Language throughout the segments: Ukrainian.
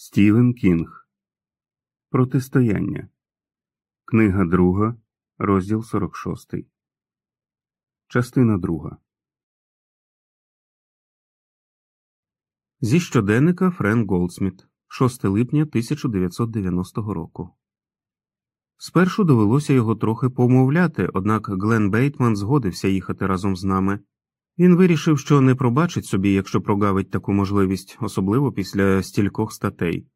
Стівен Кінг Протистояння. Книга друга, розділ 46. Частина друга. Зі щоденника Френк Голдсміт 6 липня 1990 року. Спершу довелося його трохи повмовляти, однак Глен Бейтман згодився їхати разом з нами. Він вирішив, що не пробачить собі, якщо прогавить таку можливість, особливо після стількох статей.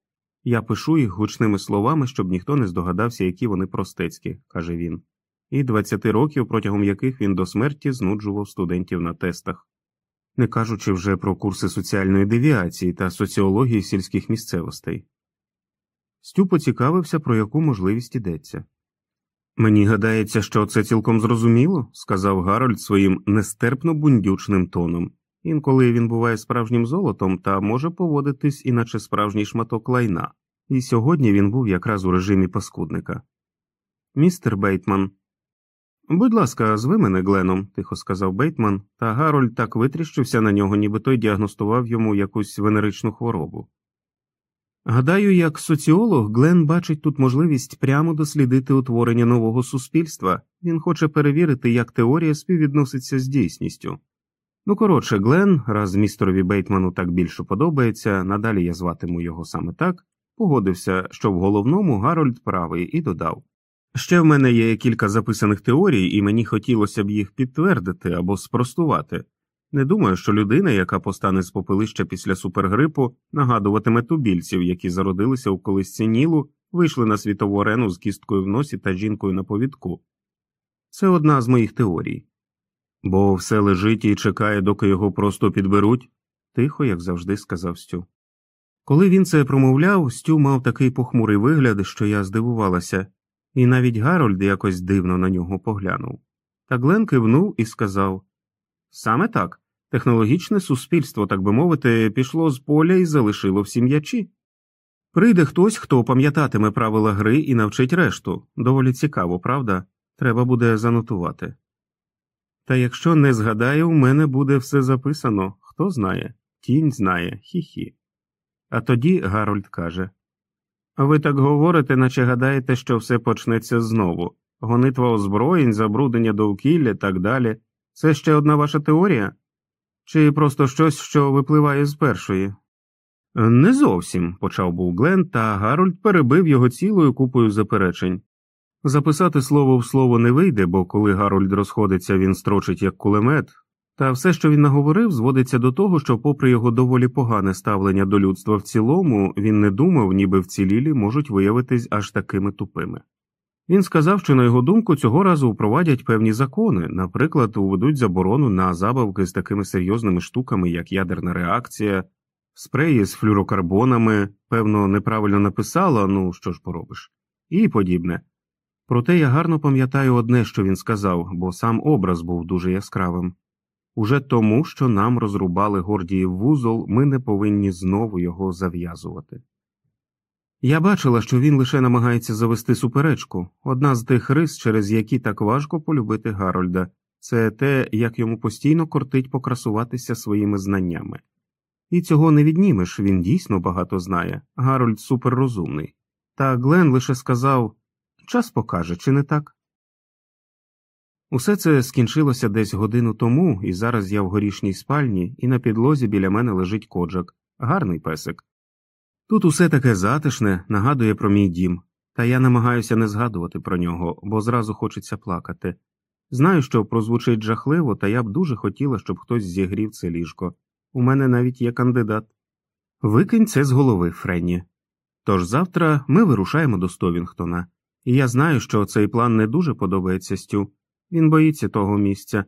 Я пишу їх гучними словами, щоб ніхто не здогадався, які вони простецькі, каже він, і 20 років, протягом яких він до смерті знуджував студентів на тестах, не кажучи вже про курси соціальної девіації та соціології сільських місцевостей. Стю поцікавився, про яку можливість йдеться. Мені гадається, що це цілком зрозуміло, сказав Гарольд своїм нестерпно бундючним тоном. Інколи він буває справжнім золотом та може поводитись, іначе справжній шматок лайна, і сьогодні він був якраз у режимі паскудника. Містер Бейтман. Будь ласка, зви мене Гленом, тихо сказав Бейтман, та Гарольд так витріщився на нього, ніби той діагностував йому якусь венеричну хворобу. Гадаю, як соціолог Глен бачить тут можливість прямо дослідити утворення нового суспільства, він хоче перевірити, як теорія співвідноситься з дійсністю. Ну, коротше, Глен, раз містерові Бейтману так більше подобається, надалі я зватиму його саме так, погодився, що в головному Гарольд правий, і додав Ще в мене є кілька записаних теорій, і мені хотілося б їх підтвердити або спростувати. Не думаю, що людина, яка постане з попелища після супергрипу, нагадуватиме тубільців, які зародилися у колисці Нілу, вийшли на світову арену з кісткою в носі та жінкою на повідку. Це одна з моїх теорій. Бо все лежить і чекає, доки його просто підберуть, тихо, як завжди, сказав Стю. Коли він це промовляв, Стю мав такий похмурий вигляд, що я здивувалася, і навіть Гарольд якось дивно на нього поглянув. Та Глен кивнув і сказав Саме так. Технологічне суспільство, так би мовити, пішло з поля і залишило всі м'ячі. Прийде хтось, хто пам'ятатиме правила гри і навчить решту. Доволі цікаво, правда? Треба буде занотувати. Та якщо не згадаю, у мене буде все записано хто знає, тінь знає, хі-хі. А тоді Гарольд каже Ви так говорите, наче гадаєте, що все почнеться знову гонитва озброєнь, забруднення довкілля так далі. Це ще одна ваша теорія? Чи просто щось, що випливає з першої? Не зовсім, почав був Глен, та Гарольд перебив його цілою купою заперечень. Записати слово в слово не вийде, бо коли Гарольд розходиться, він строчить як кулемет, та все, що він наговорив, зводиться до того, що, попри його доволі погане ставлення до людства в цілому, він не думав, ніби вцілілі можуть виявитись аж такими тупими. Він сказав, що, на його думку, цього разу впровадять певні закони, наприклад, уведуть заборону на забавки з такими серйозними штуками, як ядерна реакція, спреї з флюрокарбонами, певно, неправильно написала, ну що ж поробиш, і подібне. Проте я гарно пам'ятаю одне, що він сказав, бо сам образ був дуже яскравим уже тому, що нам розрубали Гордіїв вузол, ми не повинні знову його зав'язувати. Я бачила, що він лише намагається завести суперечку одна з тих рис, через які так важко полюбити Гарольда, це те, як йому постійно кортить покрасуватися своїми знаннями. І цього не віднімеш він дійсно багато знає, Гарольд суперрозумний. Та Глен лише сказав час покаже, чи не так? Усе це скінчилося десь годину тому, і зараз я в горішній спальні, і на підлозі біля мене лежить коджак, гарний песик. Тут усе таке затишне, нагадує про мій дім, та я намагаюся не згадувати про нього, бо зразу хочеться плакати. Знаю, що прозвучить жахливо, та я б дуже хотіла, щоб хтось зігрів це ліжко. У мене навіть є кандидат. Викинь це з голови, Френні. Тож завтра ми вирушаємо до Стовінгтона, і я знаю, що цей план не дуже подобається Стю. Він боїться того місця.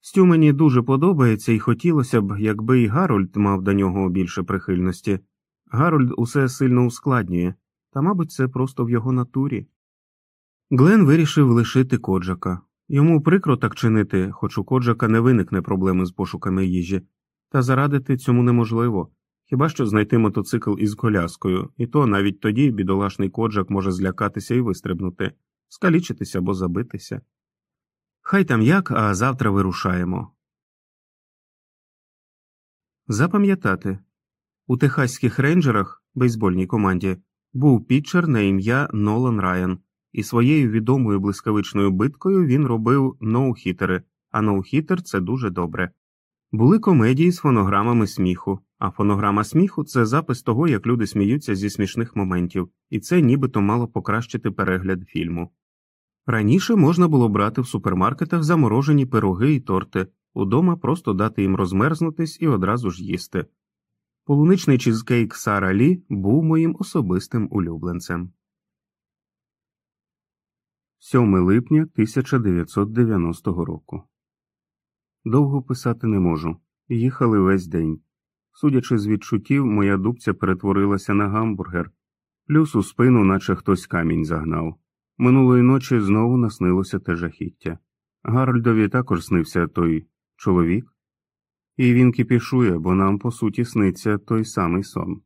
Стю мені дуже подобається, і хотілося б, якби і Гарольд мав до нього більше прихильності. Гарольд усе сильно ускладнює, та, мабуть, це просто в його натурі. Глен вирішив лишити коджака. Йому прикро так чинити, хоч у коджака не виникне проблеми з пошуками їжі, та зарадити цьому неможливо. Хіба що знайти мотоцикл із коляскою, і то навіть тоді бідолашний коджак може злякатися і вистрибнути, скалічитися або забитися. Хай там як, а завтра вирушаємо. Запам'ятати У техаських рейнджерах, бейсбольній команді, був пітчер на ім'я Нолан Райан, і своєю відомою блискавичною биткою він робив ноу-хітери, а ноу-хітер – це дуже добре. Були комедії з фонограмами сміху, а фонограма сміху це запис того, як люди сміються зі смішних моментів, і це нібито мало покращити перегляд фільму. Раніше можна було брати в супермаркетах заморожені пироги і торти, удома просто дати їм розмерзнутись і одразу ж їсти. Полуничний чізкейк Сара Лі був моїм особистим улюбленцем. 7 липня 1990 року. Довго писати не можу. Їхали весь день. Судячи з відчуттів, моя дубця перетворилася на гамбургер, плюс у спину, наче хтось камінь загнав. Минулої ночі знову наснилося те жахіття. Гарольдові також снився той чоловік, і він кипішує, бо нам, по суті, сниться той самий сон.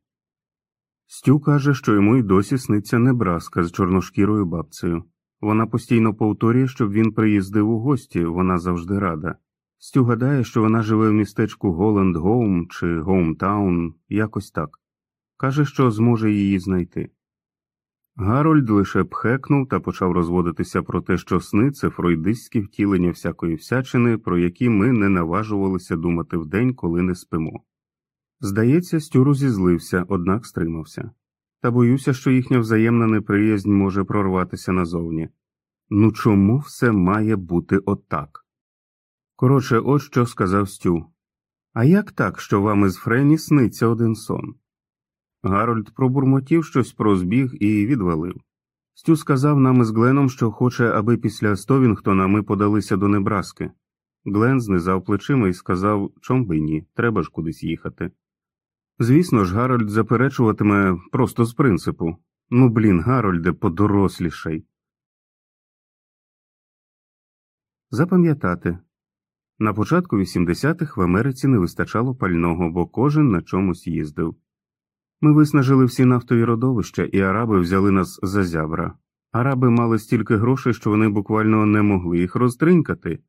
Стю каже, що йому й досі сниться небраска з чорношкірою бабцею. Вона постійно повторює, щоб він приїздив у гості, вона завжди рада. Стю гадає, що вона живе в містечку Голланд Гоум чи Гоумтаун, якось так. Каже, що зможе її знайти. Гарольд лише пхекнув та почав розводитися про те, що сни це фройдистські втілення всякої всячини, про які ми не наважувалися думати вдень, коли не спимо. Здається, Стю розізлився, однак стримався. Та боюся, що їхня взаємна неприязнь може прорватися назовні. Ну чому все має бути отак? Коротше, от що сказав Стю. А як так, що вам із Френі сниться один сон? Гарольд пробурмотів щось про збіг і відвалив. Стю сказав нам із Гленом, що хоче, аби після Стовінгтона ми подалися до Небраски. Глен знизав плечима і сказав, чом би ні, треба ж кудись їхати. Звісно ж, Гарольд заперечуватиме просто з принципу ну, блін, Гарольде, подорослішай. Запам'ятати на початку 80-х в Америці не вистачало пального, бо кожен на чомусь їздив. Ми виснажили всі нафтові родовища, і араби взяли нас за зябра. Араби мали стільки грошей, що вони буквально не могли їх розтринькати.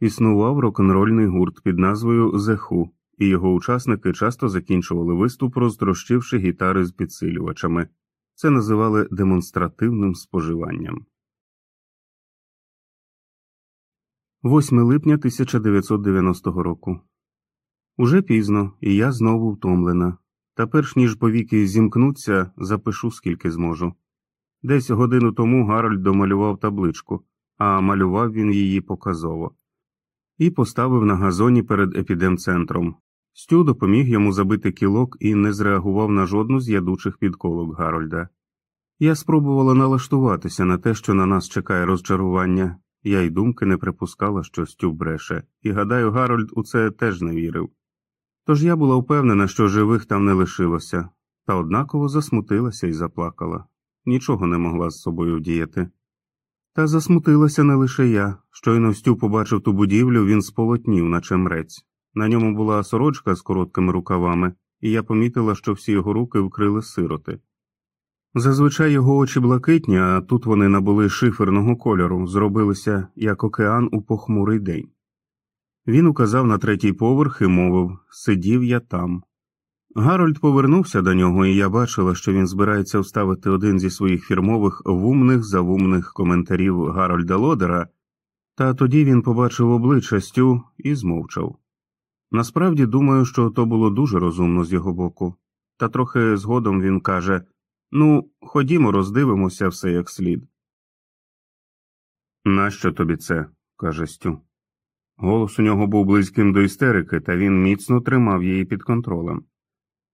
Існував рок-н-рольний гурт під назвою Зеху, і його учасники часто закінчували виступ, розтрощивши гітари з підсилювачами. Це називали демонстративним споживанням. 8 липня 1990 року. Уже пізно, і я знову втомлена. Та перш ніж повіки зімкнуться, запишу скільки зможу. Десь годину тому Гарольд домалював табличку, а малював він її показово, і поставив на газоні перед епідемцентром. Стю допоміг йому забити кілок і не зреагував на жодну з ядучих підколок Гарольда. Я спробувала налаштуватися на те, що на нас чекає розчарування, я й думки не припускала, що Стю бреше, і гадаю, Гарольд у це теж не вірив. Тож я була впевнена, що живих там не лишилося, та однаково засмутилася і заплакала, нічого не могла з собою вдіяти. Та засмутилася не лише я. Щойно Стю побачив ту будівлю, він сполотнів, наче мрець. На ньому була сорочка з короткими рукавами, і я помітила, що всі його руки вкрили сироти. Зазвичай його очі блакитні, а тут вони набули шиферного кольору, зробилися як океан у похмурий день. Він указав на третій поверх і мовив Сидів я там. Гарольд повернувся до нього, і я бачила, що він збирається вставити один зі своїх фірмових вумних завумних коментарів Гарольда Лодера, та тоді він побачив обличчя Стю і змовчав. Насправді думаю, що то було дуже розумно з його боку, та трохи згодом він каже Ну, ходімо, роздивимося все як слід. Нащо тобі це? каже Стю. Голос у нього був близьким до істерики, та він міцно тримав її під контролем.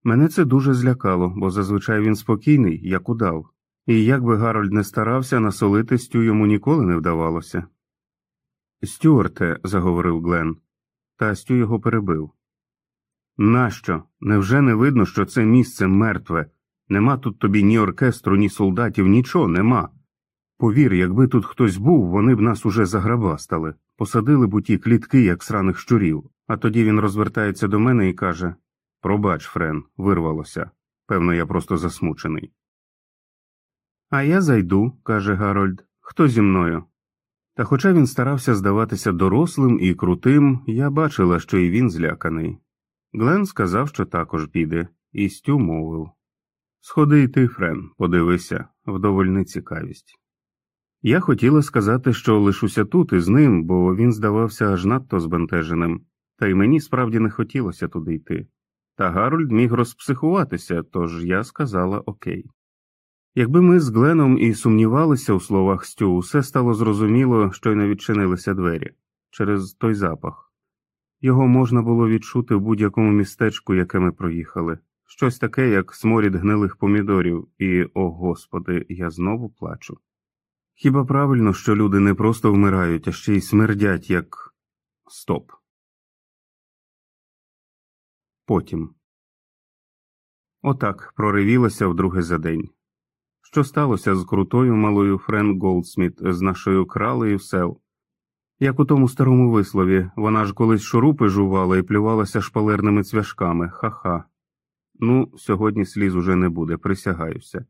Мене це дуже злякало, бо зазвичай він спокійний, як удав, і як би Гарольд не старався, насолити Стю йому ніколи не вдавалося. Стюарте, заговорив Глен, та Стю його перебив. Нащо? Невже не видно, що це місце мертве? Нема тут тобі ні оркестру, ні солдатів, нічого нема. Повір, якби тут хтось був, вони б нас уже заграбастали, посадили б у ті клітки, як сраних щурів, а тоді він розвертається до мене і каже Пробач, Френ, вирвалося. Певно, я просто засмучений. А я зайду, каже Гарольд. Хто зі мною? Та хоча він старався здаватися дорослим і крутим, я бачила, що і він зляканий. Глен сказав, що також піде, і Стю мовив Сходи й ти, Френ, подивися, вдовольни цікавість. Я хотіла сказати, що лишуся тут із ним, бо він здавався аж надто збентеженим, та й мені справді не хотілося туди йти. Та Гарольд міг розпсихуватися, тож я сказала окей. Якби ми з Гленом і сумнівалися у словах Стю, усе стало зрозуміло, що й не відчинилися двері через той запах. Його можна було відчути в будь-якому містечку, яке ми проїхали, щось таке, як сморід гнилих помідорів, і, о господи, я знову плачу. Хіба правильно, що люди не просто вмирають, а ще й смердять, як стоп. Потім отак проривілася вдруге за день. Що сталося з крутою малою Френ Голдсміт, з нашою кралею сел? Як у тому старому вислові, вона ж колись шурупи жувала і плювалася шпалерними цвяшками, ха-ха. Ну, сьогодні сліз уже не буде, присягаюся.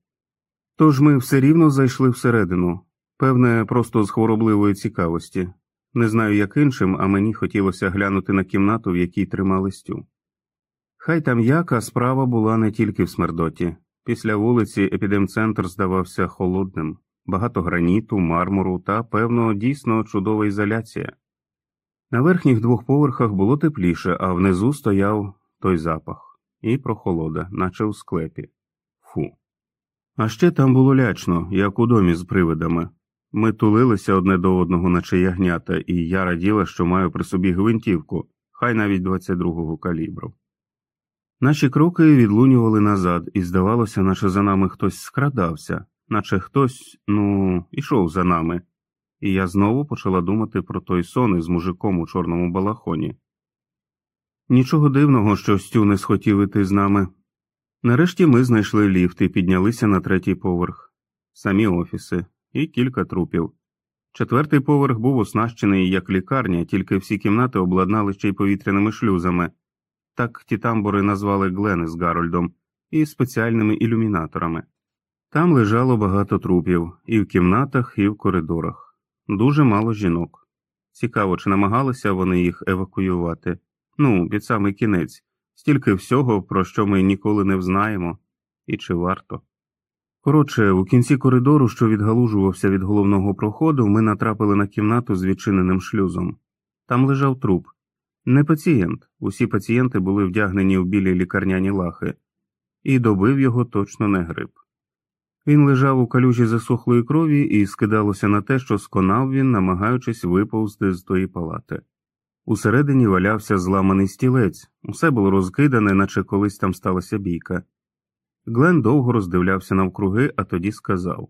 Тож ми все рівно зайшли всередину, певне, просто з хворобливої цікавості. Не знаю, як іншим, а мені хотілося глянути на кімнату, в якій тримали стю. Хай там яка справа була не тільки в смердоті. Після вулиці епідемцентр здавався холодним, багато граніту, мармуру та, певно, дійсно чудова ізоляція. На верхніх двох поверхах було тепліше, а внизу стояв той запах і прохолода, наче у склепі. Фу. А ще там було лячно, як у домі з привидами. Ми тулилися одне до одного, наче ягнята, і я раділа, що маю при собі гвинтівку, хай навіть 22-го калібру. Наші кроки відлунювали назад, і здавалося, наче за нами хтось скрадався, наче хтось, ну, ішов за нами, і я знову почала думати про той сон із мужиком у чорному балахоні. Нічого дивного, що Стю не схотів іти з нами. Нарешті ми знайшли ліфт і піднялися на третій поверх, самі офіси і кілька трупів. Четвертий поверх був оснащений як лікарня, тільки всі кімнати обладнали ще й повітряними шлюзами так ті тамбури назвали Глени з Гарольдом, і спеціальними ілюмінаторами. Там лежало багато трупів і в кімнатах, і в коридорах, дуже мало жінок. Цікаво, чи намагалися вони їх евакуювати. Ну, під самий кінець, стільки всього, про що ми ніколи не взнаємо, і чи варто. Коротше, у кінці коридору, що відгалужувався від головного проходу, ми натрапили на кімнату з відчиненим шлюзом. Там лежав труп, не пацієнт, усі пацієнти були вдягнені в білі лікарняні лахи, і добив його точно не грип. Він лежав у калюжі засохлої крові і скидалося на те, що сконав він, намагаючись виповзти з тої палати. Усередині валявся зламаний стілець, усе було розкидане, наче колись там сталася бійка. Глен довго роздивлявся навкруги, а тоді сказав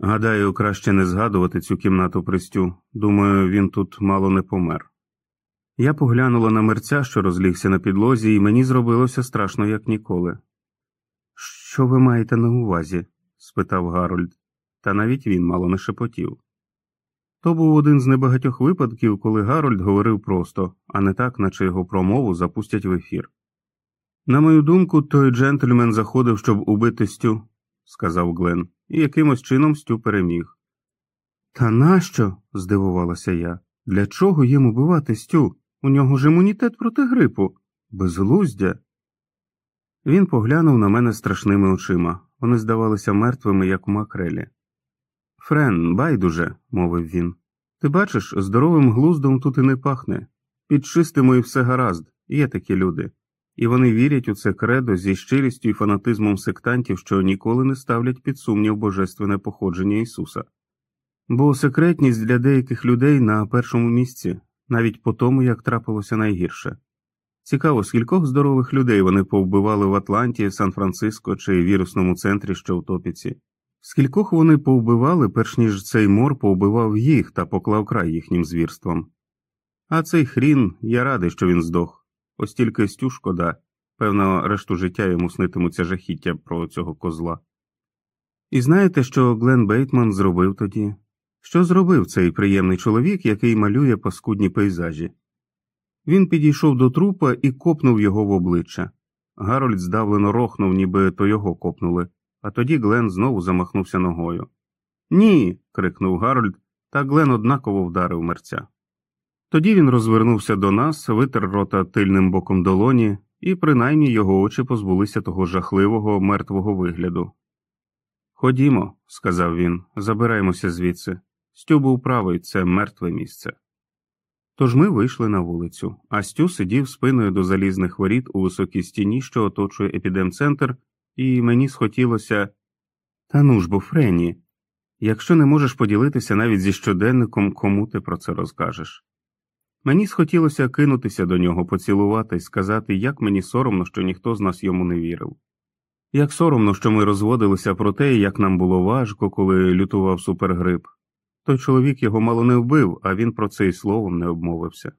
Гадаю, краще не згадувати цю кімнату пристю. Думаю, він тут мало не помер. Я поглянула на мерця, що розлігся на підлозі, і мені зробилося страшно, як ніколи. Що ви маєте на увазі? спитав Гарольд, та навіть він мало не шепотів. То був один з небагатьох випадків, коли Гарольд говорив просто, а не так, наче його промову запустять в ефір. На мою думку, той джентльмен заходив, щоб убити Стю, сказав Глен, і якимось чином Стю переміг. Та нащо? здивувалася я. Для чого їм убивати Стю? У нього ж імунітет проти грипу, безглуздя. Він поглянув на мене страшними очима. Вони здавалися мертвими, як у макрелі. Френ, байдуже, мовив він. Ти бачиш, здоровим глуздом тут і не пахне. Підчистимо і все гаразд, є такі люди, і вони вірять у це кредо зі щирістю і фанатизмом сектантів, що ніколи не ставлять під сумнів божественне походження Ісуса. Бо секретність для деяких людей на першому місці, навіть по тому, як трапилося найгірше. Цікаво, скількох здорових людей вони повбивали в Атланті, Сан-Франциско чи вірусному центрі, що в топіці, скількох вони повбивали, перш ніж цей мор повбивав їх та поклав край їхнім звірствам. А цей хрін, я радий, що він здох, ось тільки стю шкода, певно, решту життя йому снитимуться жахіття про цього козла. І знаєте, що Глен Бейтман зробив тоді? Що зробив цей приємний чоловік, який малює паскудні пейзажі? Він підійшов до трупа і копнув його в обличчя. Гарольд здавлено рохнув, ніби то його копнули, а тоді Глен знову замахнувся ногою. Ні. крикнув Гарольд, та Глен однаково вдарив мерця. Тоді він розвернувся до нас, витер рота тильним боком долоні і принаймні його очі позбулися того жахливого мертвого вигляду. Ходімо, сказав він, забираємося звідси. Стю був правий, це мертве місце. Тож ми вийшли на вулицю, а Стю сидів спиною до залізних воріт у високій стіні, що оточує епідемцентр, і мені схотілося. Та ну ж бо, Френі, якщо не можеш поділитися навіть зі щоденником, кому ти про це розкажеш. Мені схотілося кинутися до нього, поцілувати сказати, як мені соромно, що ніхто з нас йому не вірив. Як соромно, що ми розводилися про те, як нам було важко, коли лютував супергрип. Той чоловік його мало не вбив, а він про це й словом не обмовився.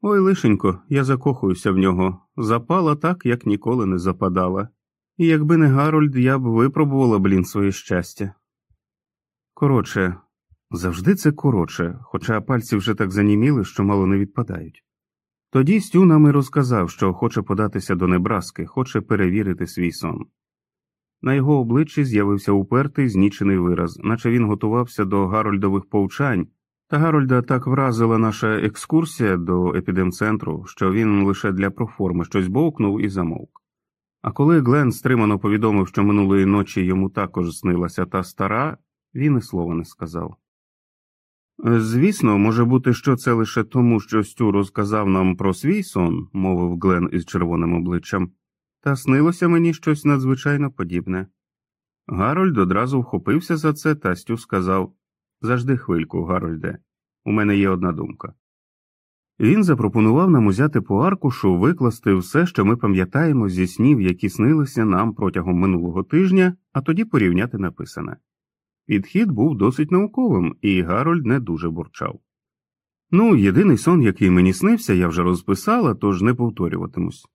Ой, лишенько, я закохуюся в нього, запала так, як ніколи не западала, і якби не Гарольд, я б випробувала, блін, своє щастя. Коротше, завжди це коротше, хоча пальці вже так заніміли, що мало не відпадають. Тоді Стю нам і розказав, що хоче податися до Небраски, хоче перевірити свій сон. На його обличчі з'явився упертий, знічений вираз, наче він готувався до Гарольдових повчань, та Гарольда так вразила наша екскурсія до епідемцентру, що він лише для проформи щось бовкнув і замовк. А коли Глен стримано повідомив, що минулої ночі йому також снилася та стара, він і слова не сказав. Звісно, може бути, що це лише тому, що Стю розказав нам про свій сон, мовив Глен із червоним обличчям, та снилося мені щось надзвичайно подібне. Гарольд одразу вхопився за це, та Стю сказав Зажди хвильку, Гарольде, у мене є одна думка. Він запропонував нам узяти по аркушу викласти все, що ми пам'ятаємо зі снів, які снилися нам протягом минулого тижня, а тоді порівняти написане. Підхід був досить науковим, і Гарольд не дуже бурчав. Ну, єдиний сон, який мені снився, я вже розписала, тож не повторюватимусь.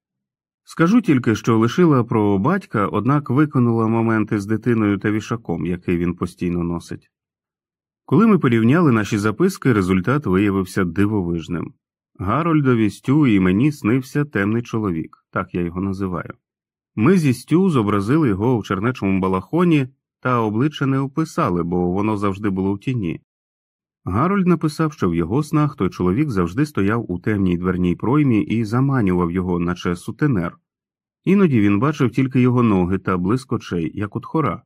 Скажу тільки, що лишила про батька, однак виконала моменти з дитиною та вішаком, який він постійно носить. Коли ми порівняли наші записки, результат виявився дивовижним. Гарольдові Стю і мені снився темний чоловік, так я його називаю. Ми зі Стю зобразили його в чернечому балахоні та обличчя не описали, бо воно завжди було в тіні. Гарольд написав, що в його снах той чоловік завжди стояв у темній дверній проймі і заманював його, наче сутенер. Іноді він бачив тільки його ноги та блиск очей, як у тхора.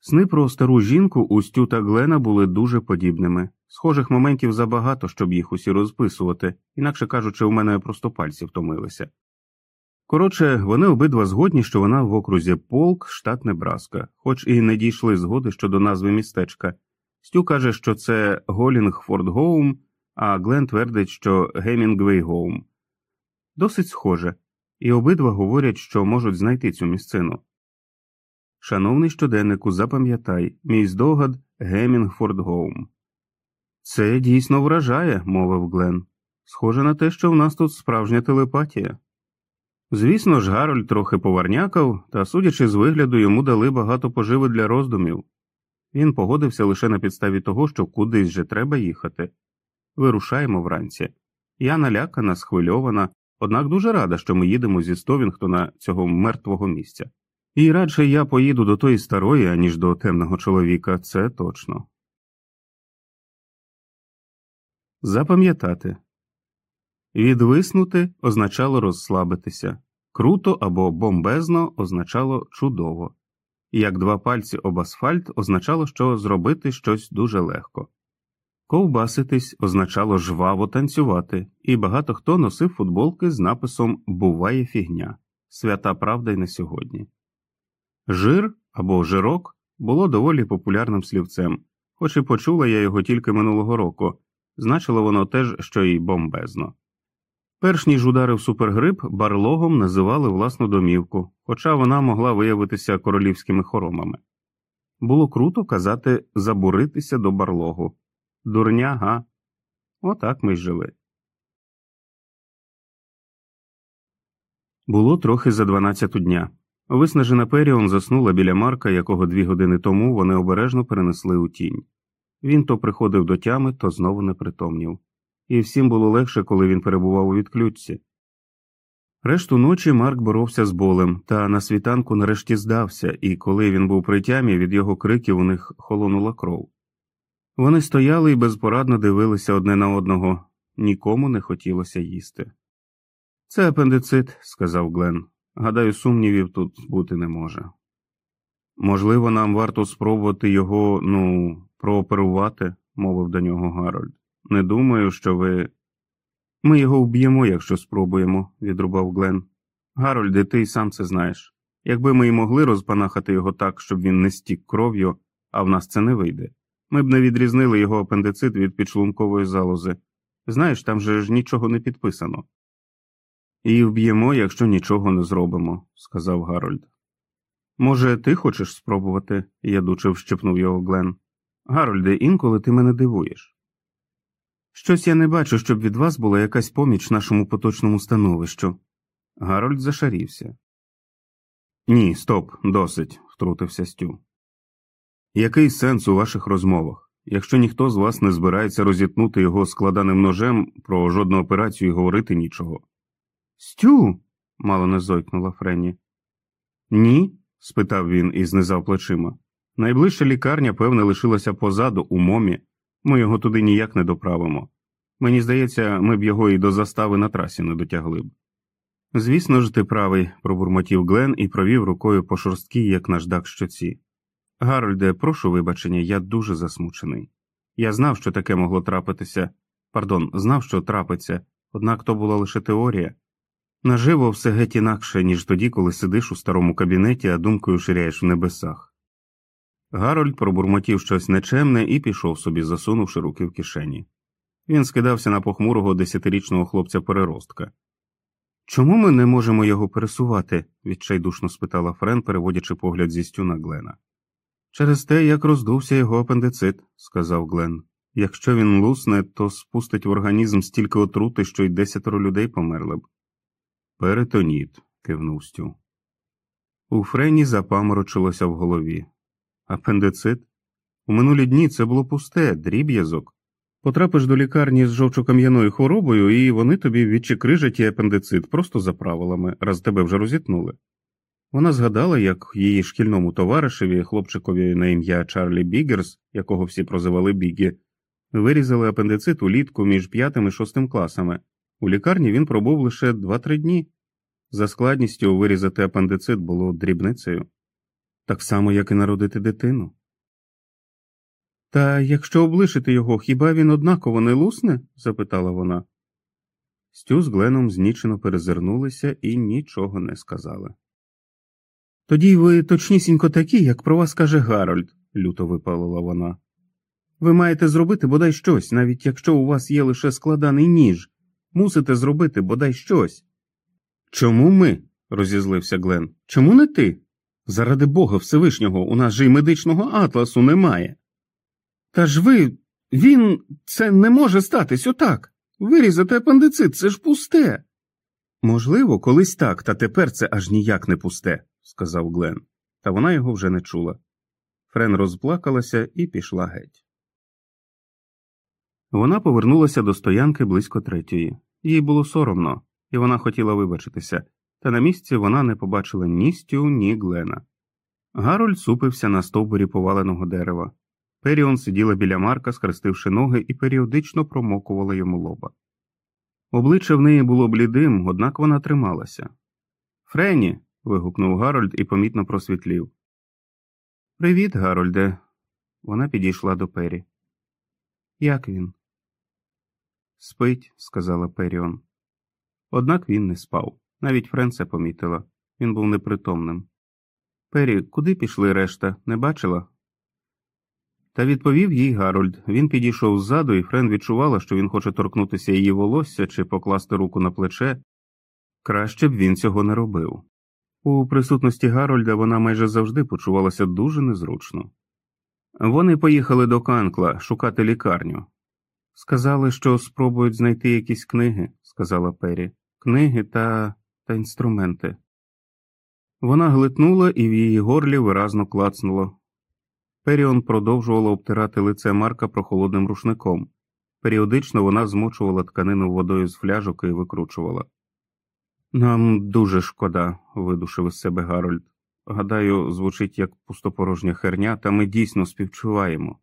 Сни про стару жінку у Стю та Глена були дуже подібними, схожих моментів забагато, щоб їх усі розписувати, інакше кажучи, у мене просто пальці втомилися. Коротше, вони обидва згодні, що вона в окрузі Полк, штат Небраска, хоч і не дійшли згоди щодо назви містечка. Стю каже, що це Голінгфорд Гоум, а Глен твердить, що Гемінгвей Гоум. Досить схоже, і обидва говорять, що можуть знайти цю місцину. Шановний щоденнику, запам'ятай, мій здогад Гемінгфорд Гоум. Це дійсно вражає, мовив Глен. Схоже на те, що в нас тут справжня телепатія. Звісно ж, Гарольд трохи поварнякав, та, судячи з вигляду, йому дали багато поживи для роздумів. Він погодився лише на підставі того, що кудись же треба їхати. Вирушаємо вранці. Я налякана, схвильована, однак дуже рада, що ми їдемо зі Стовінгтона цього мертвого місця. І радше я поїду до тої старої, аніж до темного чоловіка, це точно. Запам'ятати відвиснути означало розслабитися, круто або бомбезно означало чудово, як два пальці об асфальт означало, що зробити щось дуже легко. Ковбаситись означало жваво танцювати, і багато хто носив футболки з написом Буває фігня, свята правда й на сьогодні. Жир або жирок було доволі популярним слівцем, хоч і почула я його тільки минулого року, значило воно теж, що й бомбезно. Перш ніж ударив супергрип, барлогом називали власну домівку, хоча вона могла виявитися королівськими хоромами. Було круто казати забуритися до барлогу. Дурня, га? Отак ми й жили. Було трохи за дванадцяту дня. Виснажена Періон заснула біля Марка, якого дві години тому вони обережно перенесли у тінь. Він то приходив до тями, то знову непритомнів і всім було легше, коли він перебував у відключці. Решту ночі Марк боровся з болем, та на світанку нарешті здався, і коли він був при тямі, від його криків у них холонула кров. Вони стояли і безпорадно дивилися одне на одного, нікому не хотілося їсти. Це апендицит, сказав Глен. Гадаю, сумнівів тут бути не може. Можливо, нам варто спробувати його, ну, прооперувати, мовив до нього Гарольд. Не думаю, що ви. Ми його вб'ємо, якщо спробуємо, відрубав Глен. Гарольде, ти й сам це знаєш. Якби ми й могли розпанахати його так, щоб він не стік кров'ю, а в нас це не вийде. Ми б не відрізнили його апендицит від підшлункової залози. Знаєш, там же ж нічого не підписано. І вб'ємо, якщо нічого не зробимо, сказав Гарольд. Може, ти хочеш спробувати? ядуче вщепнув його Глен. Гарольде, інколи ти мене дивуєш. Щось я не бачу, щоб від вас була якась поміч нашому поточному становищу. Гарольд зашарівся. Ні, стоп, досить, втрутився Стю. Який сенс у ваших розмовах? Якщо ніхто з вас не збирається розітнути його складаним ножем, про жодну операцію говорити нічого. Стю. мало не зойкнула Френні. Ні? спитав він і знизав плечима. Найближча лікарня, певне, лишилася позаду, у момі. Ми його туди ніяк не доправимо. Мені здається, ми б його і до застави на трасі не дотягли б. Звісно ж, ти правий, пробурмотів Глен і провів рукою по шорсткій, як наждак щоці. Гарольде, прошу вибачення, я дуже засмучений. Я знав, що таке могло трапитися, пардон, знав, що трапиться, однак то була лише теорія. Наживо все геть інакше, ніж тоді, коли сидиш у старому кабінеті, а думкою ширяєш в небесах. Гарольд пробурмотів щось нечемне і пішов собі, засунувши руки в кишені. Він скидався на похмурого десятирічного хлопця переростка. Чому ми не можемо його пересувати? відчайдушно спитала Френ, переводячи погляд зі стю на Глена. Через те, як роздувся його апендицит, сказав Глен. Якщо він лусне, то спустить в організм стільки отрути, що й десятеро людей померли б. Перетоніт, кивнув Стю. У Френі запаморочилося в голові. Апендицит? У минулі дні це було пусте, дріб'язок. Потрапиш до лікарні з жовчокам'яною хворобою, і вони тобі відчекрижать і апендицит просто за правилами, раз тебе вже розітнули. Вона згадала, як її шкільному товаришеві, хлопчикові на ім'я Чарлі Бігерс, якого всі прозивали Бігі, вирізали апендицит улітку між п'ятим і шостим класами. У лікарні він пробув лише 2-3 дні. За складністю вирізати апендицит було дрібницею, так само, як і народити дитину. Та якщо облишити його, хіба він однаково не лусне? запитала вона. Стю з Гленом знічено перезирнулися і нічого не сказали. Тоді ви точнісінько такі, як про вас каже Гарольд, люто випалила вона. Ви маєте зробити бодай щось, навіть якщо у вас є лише складаний ніж, мусите зробити бодай щось. Чому ми? розізлився Глен. Чому не ти? Заради Бога Всевишнього, у нас же й медичного атласу немає. Та ж ви, він, це не може статись отак. Вирізати апендицит, це ж пусте. Можливо, колись так, та тепер це аж ніяк не пусте, сказав Глен, та вона його вже не чула. Френ розплакалася і пішла геть. Вона повернулася до стоянки близько третьої. Їй було соромно, і вона хотіла вибачитися, та на місці вона не побачила ні Стю, ні Глена. Гарольд супився на стовбурі поваленого дерева. Періон сиділа біля Марка, схрестивши ноги, і періодично промокувала йому лоба. Обличчя в неї було блідим, однак вона трималася. Френі. вигукнув Гарольд і помітно просвітлів. Привіт, Гарольде. Вона підійшла до Пері. Як він? Спить, сказала Періон. Однак він не спав. Навіть Френ це помітила. Він був непритомним. Пері, куди пішли решта? Не бачила? Та відповів їй Гарольд. Він підійшов ззаду, і Френ відчувала, що він хоче торкнутися її волосся чи покласти руку на плече. Краще б він цього не робив. У присутності Гарольда вона майже завжди почувалася дуже незручно. Вони поїхали до Канкла шукати лікарню. Сказали, що спробують знайти якісь книги, сказала Пері, книги та та інструменти. Вона глитнула і в її горлі виразно клацнуло. Періон продовжувала обтирати лице Марка прохолодним рушником. Періодично вона змочувала тканину водою з фляжок і викручувала. Нам дуже шкода, видушив із себе Гарольд. Гадаю, звучить як пустопорожня херня, та ми дійсно співчуваємо.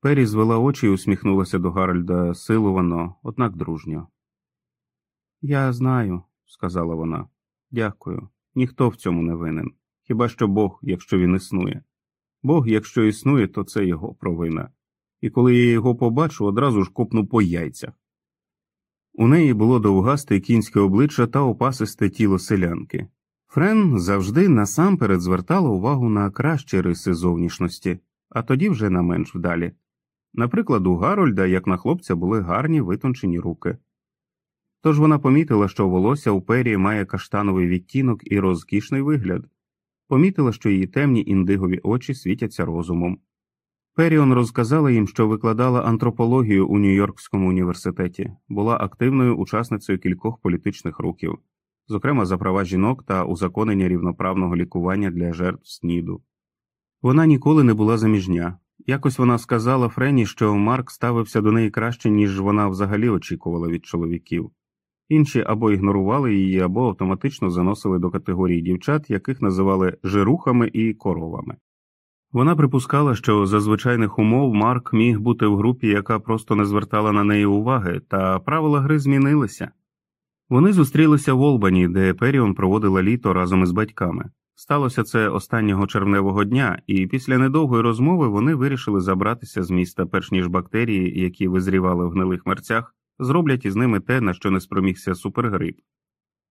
Пері звела очі і усміхнулася до Гарольда силувано, однак дружньо. Я знаю, сказала вона. Дякую. Ніхто в цьому не винен. Хіба що Бог, якщо він існує. Бог, якщо існує, то це його провина. І коли я його побачу, одразу ж копну по яйцях. У неї було довгасте кінське обличчя та опасисте тіло селянки. Френ завжди насамперед звертала увагу на кращі риси зовнішності, а тоді вже на менш вдалі. Наприклад, у Гарольда, як на хлопця, були гарні витончені руки. Тож вона помітила, що волосся у пері має каштановий відтінок і розкішний вигляд, помітила, що її темні індигові очі світяться розумом. Періон розказала їм, що викладала антропологію у Нью-Йоркському університеті, була активною учасницею кількох політичних рухів, зокрема за права жінок та узаконення рівноправного лікування для жертв СНІДу. Вона ніколи не була заміжня. Якось вона сказала Френі, що Марк ставився до неї краще, ніж вона взагалі очікувала від чоловіків. Інші або ігнорували її, або автоматично заносили до категорії дівчат, яких називали жирухами і коровами. Вона припускала, що за звичайних умов Марк міг бути в групі, яка просто не звертала на неї уваги, та правила гри змінилися. Вони зустрілися в Олбані, де Періон проводила літо разом із батьками. Сталося це останнього червневого дня, і після недовгої розмови вони вирішили забратися з міста, перш ніж бактерії, які визрівали в гнилих мерцях, зроблять із ними те, на що не спромігся супергриб.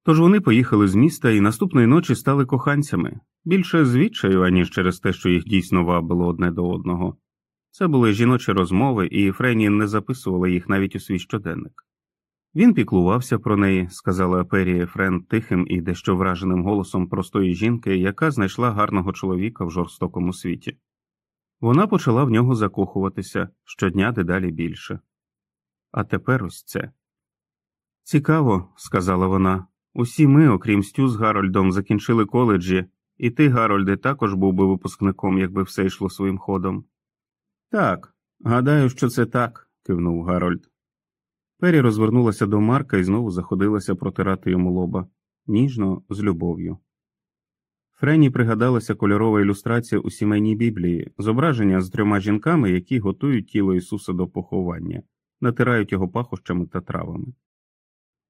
Тож вони поїхали з міста і наступної ночі стали коханцями більше звідчаю, аніж через те, що їх дійсно вабило одне до одного. Це були жіночі розмови, і Френі не записувала їх навіть у свій щоденник. Він піклувався про неї, сказала Пері Френ тихим і дещо враженим голосом простої жінки, яка знайшла гарного чоловіка в жорстокому світі. Вона почала в нього закохуватися щодня дедалі більше. А тепер ось це. Цікаво, сказала вона. Усі ми, окрім Стю з Гарольдом, закінчили коледжі, і ти, Гарольде, також був би випускником, якби все йшло своїм ходом. Так, гадаю, що це так, кивнув Гарольд. Пері розвернулася до Марка і знову заходилася протирати йому лоба ніжно, з любов'ю. Френі пригадалася кольорова ілюстрація у сімейній біблії, зображення з трьома жінками, які готують тіло Ісуса до поховання, натирають його пахощами та травами.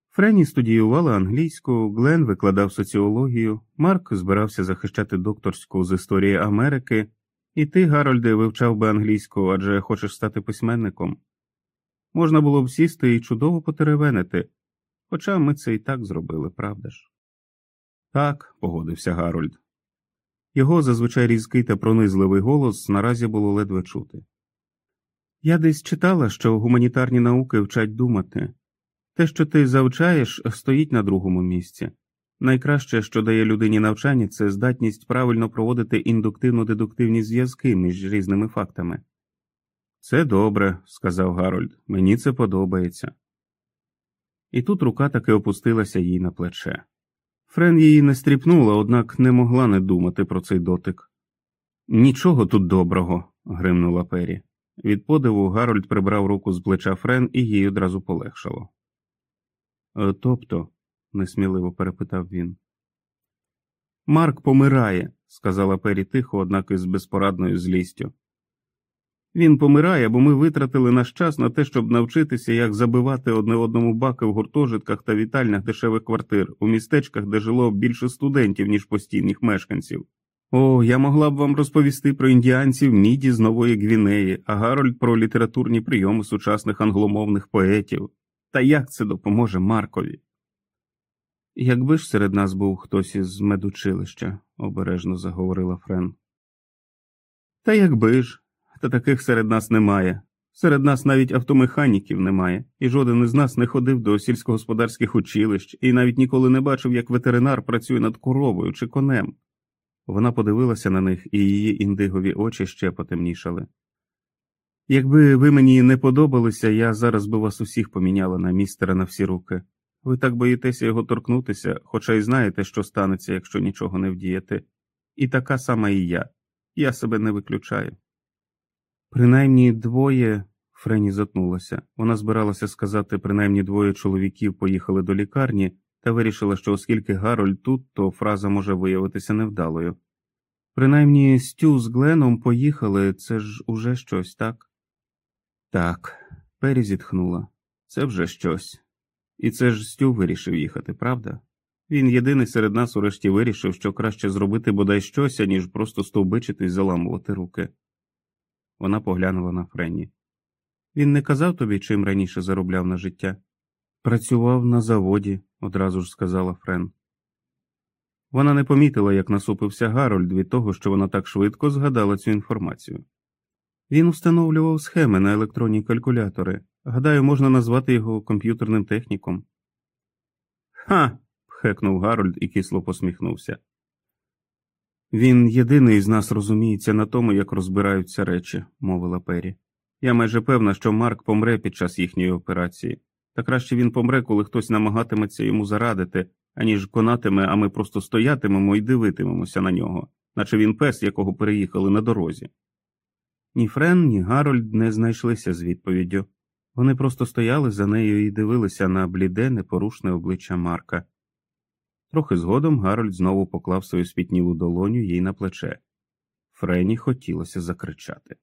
Френі студіювала англійську, Глен викладав соціологію, Марк збирався захищати докторську з історії Америки, і ти, Гарольде, вивчав би англійську, адже хочеш стати письменником. Можна було б сісти і чудово потеревенити, хоча ми це і так зробили, правда ж? Так, погодився Гарольд. Його зазвичай різкий та пронизливий голос наразі було ледве чути. Я десь читала, що гуманітарні науки вчать думати. Те, що ти завчаєш, стоїть на другому місці. Найкраще, що дає людині навчання, це здатність правильно проводити індуктивно дедуктивні зв'язки між різними фактами. Це добре, сказав Гарольд, мені це подобається. І тут рука таки опустилася їй на плече. Френ її не стріпнула, однак не могла не думати про цей дотик. Нічого тут доброго, гримнула Пері. Від подиву Гарольд прибрав руку з плеча Френ і їй одразу полегшало. «Е, тобто, несміливо перепитав він. Марк помирає, сказала Пері тихо, однак із безпорадною злістю. Він помирає, бо ми витратили наш час на те, щоб навчитися, як забивати одне одному баки в гуртожитках та вітальнях дешевих квартир, у містечках, де жило більше студентів, ніж постійних мешканців. О, я могла б вам розповісти про індіанців міді з Нової Гвінеї, а Гарольд про літературні прийоми сучасних англомовних поетів. Та як це допоможе Маркові? Якби ж серед нас був хтось із медучилища, обережно заговорила Френ. Та якби ж, та таких серед нас немає. Серед нас навіть автомеханіків немає, і жоден із нас не ходив до сільськогосподарських училищ і навіть ніколи не бачив, як ветеринар працює над коровою чи конем. Вона подивилася на них, і її індигові очі ще потемнішали. Якби ви мені не подобалися, я зараз би вас усіх поміняла на містера на всі руки. Ви так боїтеся його торкнутися, хоча й знаєте, що станеться, якщо нічого не вдіяти. І така сама і я. Я себе не виключаю. Принаймні двоє. Френі затнулася. Вона збиралася сказати, принаймні двоє чоловіків поїхали до лікарні, та вирішила, що оскільки Гарольд тут, то фраза може виявитися невдалою. Принаймні Стю з Гленом поїхали, це ж уже щось, так? Так, Пері зітхнула. Це вже щось. І це ж Стю вирішив їхати, правда? Він єдиний серед нас урешті вирішив, що краще зробити бодай щось, ніж просто стовбичити і заламувати руки. Вона поглянула на Френні. Він не казав тобі, чим раніше заробляв на життя? Працював на заводі, одразу ж сказала Френ. Вона не помітила, як насупився Гарольд від того, що вона так швидко згадала цю інформацію. Він встановлював схеми на електронні калькулятори. Гадаю, можна назвати його комп'ютерним техніком. Ха. хекнув Гарольд і кисло посміхнувся. Він єдиний з нас розуміється на тому, як розбираються речі, мовила Пері. Я майже певна, що Марк помре під час їхньої операції, та краще він помре, коли хтось намагатиметься йому зарадити, аніж конатиме, а ми просто стоятимемо і дивитимемося на нього, наче він пес, якого переїхали на дорозі. Ні Френ, ні Гарольд не знайшлися з відповіддю. Вони просто стояли за нею і дивилися на бліде, непорушне обличчя Марка. Трохи згодом Гарольд знову поклав свою спітнілу долоню їй на плече. Френі хотілося закричати.